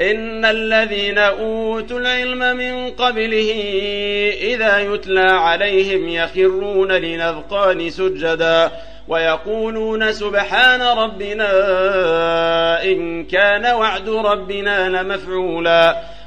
إن الذين أوتوا العلم من قبله إذا يتلى عليهم يخرون للأذقان سجدا ويقولون سبحان ربنا إن كان وعد ربنا لمفعولا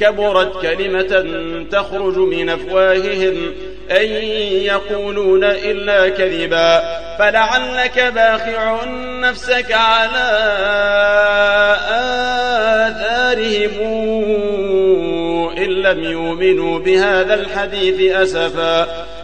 كبرت كلمة تخرج من أفواههم أن يقولون إلا كذبا فلعلك باخع نفسك على آثارهم. إن لم يؤمنوا بهذا الحديث أسفا.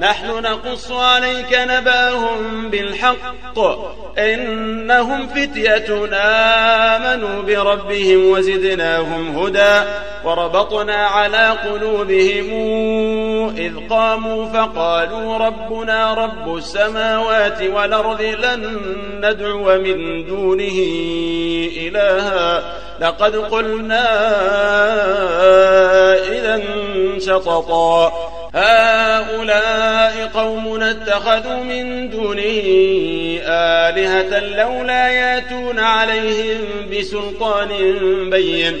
نحن نقص عليك نباهم بالحق. إنهم فتية آمنوا بربهم وزدناهم هدى. وربطنا على قلوبهم إذ قاموا فقالوا ربنا رب السماوات والأرض لن ندعو من دونه إلها. لقد قلنا إذا شططا. هؤلاء اتخذوا من دونه آلهة لولا ياتون عليهم بسلطان بين.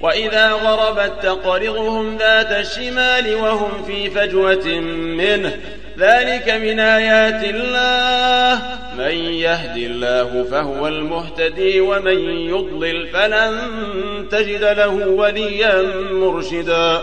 وإذا غربت تقرضهم ذات الشمال وهم في فجوة منه. ذلك من آيات الله. من يهد الله فهو المهتدي ومن يضلل فلن تجد له وليا مرشدا.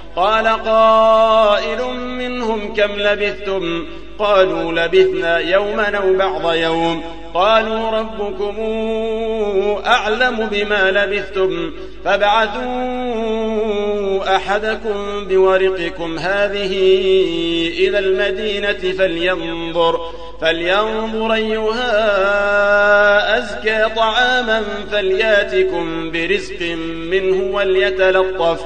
قال قائل منهم كم لبثتم؟ قالوا لبثنا يوما أو بعض يوم. قالوا ربكم أعلم بما لبثتم. فابعثوا أحدكم بورقكم. هذه إلى المدينة فلينظر. فلينظر أيها أزكى طعاما فليأتكم برزق منه وليتلطف.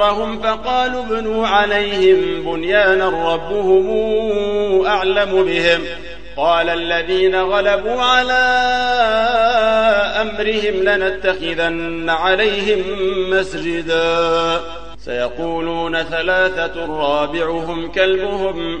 أمرهم فقالوا ابنوا عليهم بنيانا ربهم أعلم بهم. قال الذين غلبوا على أمرهم لنتخذن عليهم مسجداً. سيقولون ثلاثة رابعهم كلبهم.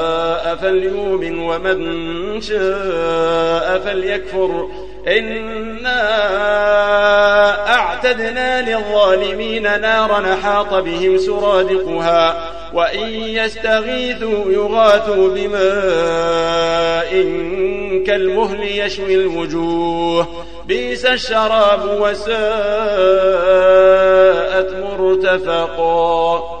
فليؤمن ومن شاء فليكفر. إنا أعتدنا للظالمين نارا حاط بهم سرادقها وإن يستغيثوا يغاثوا بماء كالمهل يشوي الوجوه. بيس الشراب وساءت مرتفقا.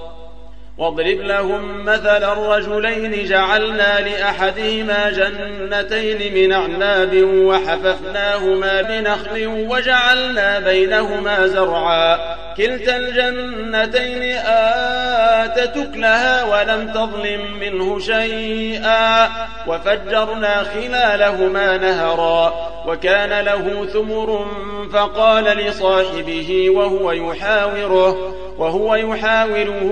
واضرب لهم مثل الرجلين جعلنا لأحدهما جنتين من أعناب وحففناهما بنخل وجعلنا بينهما زرعا. كلتا الجنتين آتت أكلها ولم تظلم منه شيئا. وفجرنا خلالهما نهرا. وكان له ثمر فقال لصاحبه وهو يحاوره وهو يحاوره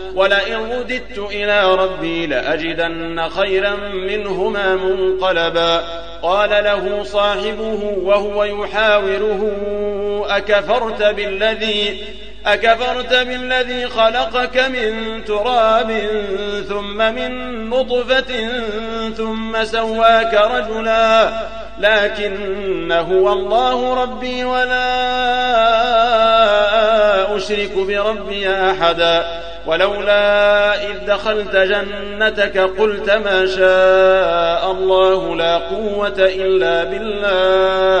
ولئن رددت إلى ربي لأجدن خيرا منهما منقلبا. قال له صاحبه وهو يحاوره أكفرت بالذي أكفرت بالذي خلقك من تراب ثم من نطفة ثم سواك رجلا. لكن هو الله ربي ولا أشرك بربي أحدا. ولولا إذ دخلت جنتك قلت ما شاء الله لا قوة إلا بالله.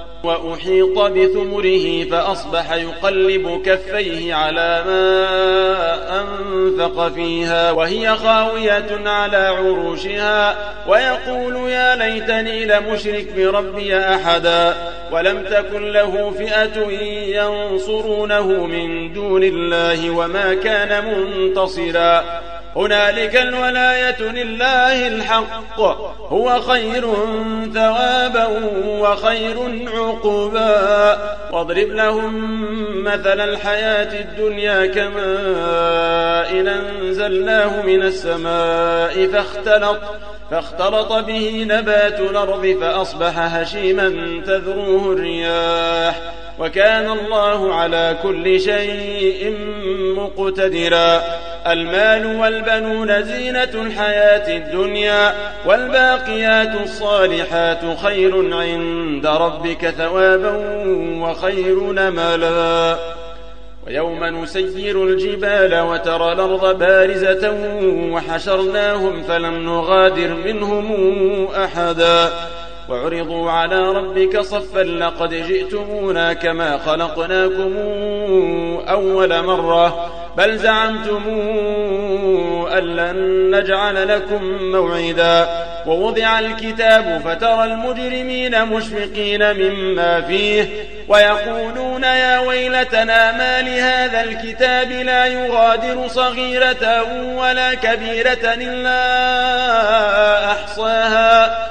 وأحيط بثمره فأصبح يقلب كفيه على ما أنفق فيها وهي خاوية على عروشها ويقول يا ليتني لمشرك بربي أحدا ولم تكن له فئة ينصرونه من دون الله وما كان منتصرا هنالك الولاية لله الحق. هو خير ثوابا وخير عقبا. واضرب لهم مثل الحياة الدنيا كماء أنزلناه من السماء فاختلط فاختلط به نبات الأرض فأصبح هشيما تذروه الرياح. وكان الله على كل شيء مقتدرا. المال والبنون زينة الحياة الدنيا والباقيات الصالحات خير عند ربك ثوابا وخير نملا ويوم نسير الجبال وترى الأرض بارزة وحشرناهم فلم نغادر منهم أحدا. وعرضوا على ربك صفا لقد جئتمونا كما خلقناكم أول مرة بل زعمتم أن لن نجعل لكم موعدا ووضع الكتاب فترى المجرمين مشفقين مما فيه ويقولون يا ويلتنا ما لهذا الكتاب لا يغادر صغيرة ولا كبيرة إلا أحصاها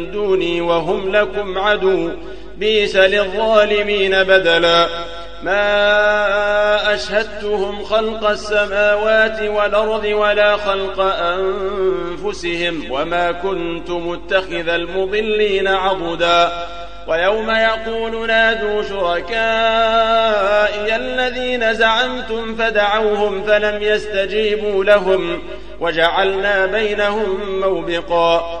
دوني وهم لكم عدو. بيس للظالمين بدلا. ما أشهدتهم خلق السماوات والأرض ولا خلق أنفسهم وما كنت متخذ المضلين عضدا. ويوم يقول نادوا شركائي الذين زعمتم فدعوهم فلم يستجيبوا لهم. وجعلنا بينهم موبقا.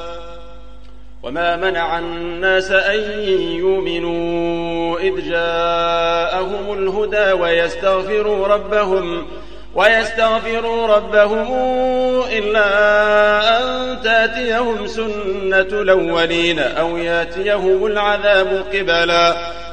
وما منع الناس أن يؤمنوا إذ جاءهم الهدى ويستغفروا ربهم ويستغفروا ربهم إلا أن تاتيهم سنة الأولين أو ياتيهم العذاب قبلا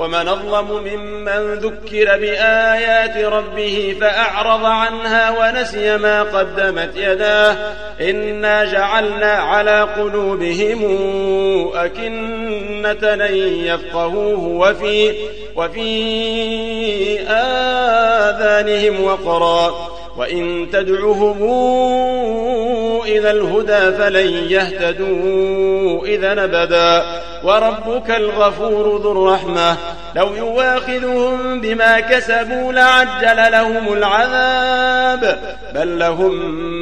ومن أظلم ممن ذكر بآيات ربه فأعرض عنها ونسي ما قدمت يداه إنا جعلنا على قلوبهم أكنة أن يفقهوه وفي, وفي آذانهم وقرا وإن تدعهم إذا الهدى فلن يهتدوا إذا نبدا وربك الغفور ذو الرحمة. لو يواخذهم بما كسبوا لعجل لهم العذاب. بل لهم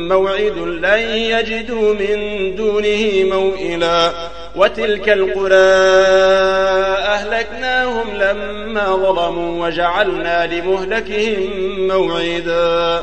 موعد لن يجدوا من دونه موئلا. وتلك القرى أهلكناهم لما ظلموا وجعلنا لمهلكهم موعدا.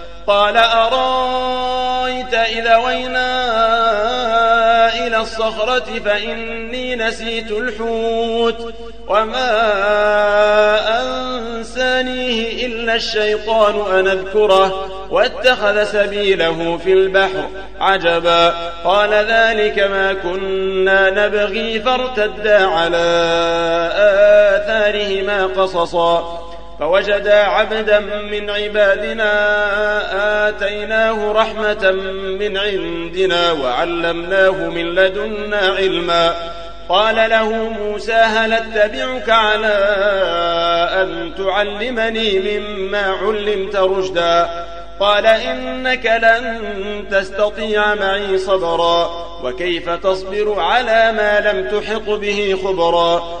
قال أرايت إذا وينا إلى الصخرة فإني نسيت الحوت وما أنسانيه إلا الشيطان أن أذكره واتخذ سبيله في البحر عجبا قال ذلك ما كنا نبغي فارتدا على آثارهما قصصا فوجدا عبدا من عبادنا آتيناه رحمة من عندنا وعلمناه من لدنا علما. قال له موسى هل أتبعك على أن تعلمني مما علمت رشدا؟ قال إنك لن تستطيع معي صبرا وكيف تصبر على ما لم تحط به خبرا؟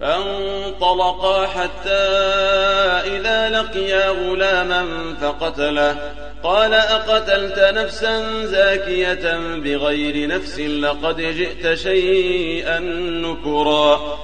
فانطلقا حتى إذا لقيا غلاما فقتله. قال أقتلت نفسا زاكية بغير نفس لقد جئت شيئا نكرا.